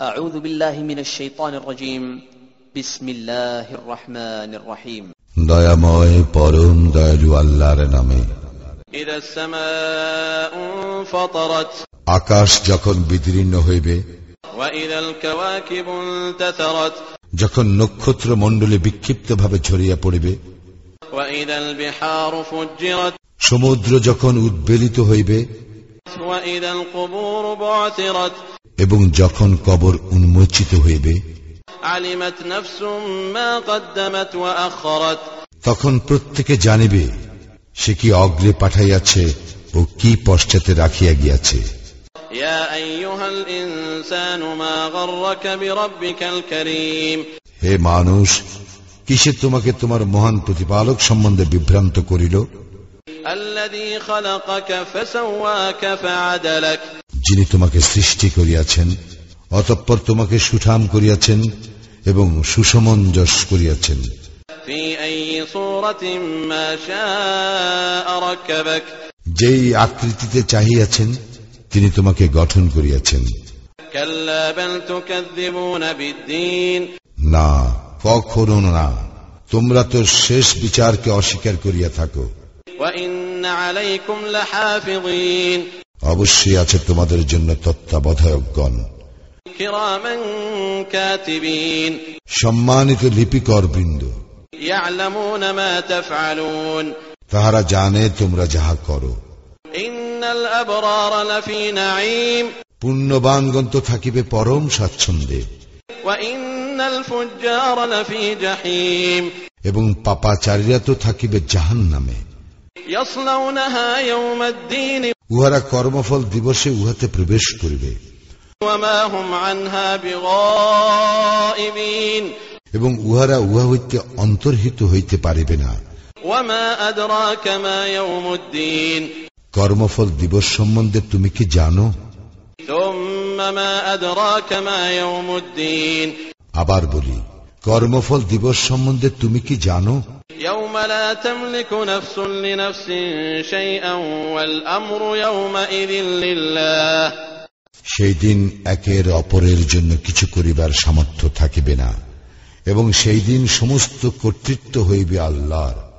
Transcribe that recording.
أعوذ بالله من الشيطان الرجيم بسم الله الرحمن الرحيم দয়াময় পরম দয়ালু আল্লাহর নামে إذا السماء انفطرت আকাশ যখন বিদীর্ণ হইবে وإذا الكواكب انتثرت যখন নক্ষত্র মণ্ডলে বিক্ষিপ্তভাবে ছড়িয়া পড়িবে وإذا البحار فجرت সমুদ্র যখন উদ্বেলিত হইবে وإذا القبور بعثرت এবং যখন কবর উন্মোচিত হইবে তখন প্রত্যেকে জানিবে সে কি অগ্রে পাঠাইয়াছে ও কি পশ্চাতে রাখিয়া গিয়াছে। হে মানুষ কিসে তোমাকে তোমার মহান প্রতিপালক সম্বন্ধে বিভ্রান্ত করিল? যিনি তোমাকে সৃষ্টি করিয়াছেন অতঃপর তোমাকে সুঠাম করিয়াছেন এবং সুসমঞ্জস করিয়াছেন। যেই আকৃতিতে চাহিয়াছেন তিনি তোমাকে গঠন করিয়াছেন। না কখনো না। তোমরা তো শেষ বিচারকে অস্বীকার করিয়া থাকো। অবশ্যই আছে তোমাদের জন্য তত্ত্বাবধায়কগণ। সম্মানিত লিপিকর বৃন্দ তাহারা জানে তোমরা যাহা করো। পুণ্যবানগণ তো থাকিবে পরম স্বাচ্ছন্দে এবং পাপাচারীরা তো থাকিবে জাহান নামে উহারা কর্মফল দিবসে উহাতে প্রবেশ করিবে। এবং উহারা উহা হইতে অন্তর্হিত হইতে পারিবে না। কর্মফল দিবস সম্বন্ধে তুমি কি জানো? আবার বলি কর্মফল দিবস সম্বন্ধে তুমি কি জানো? সেই দিন একের অপরের জন্য কিছু করিবার সামর্থ্য থাকিবে না এবং সেই দিন সমস্ত কর্তৃত্ব হইবে আল্লাহর।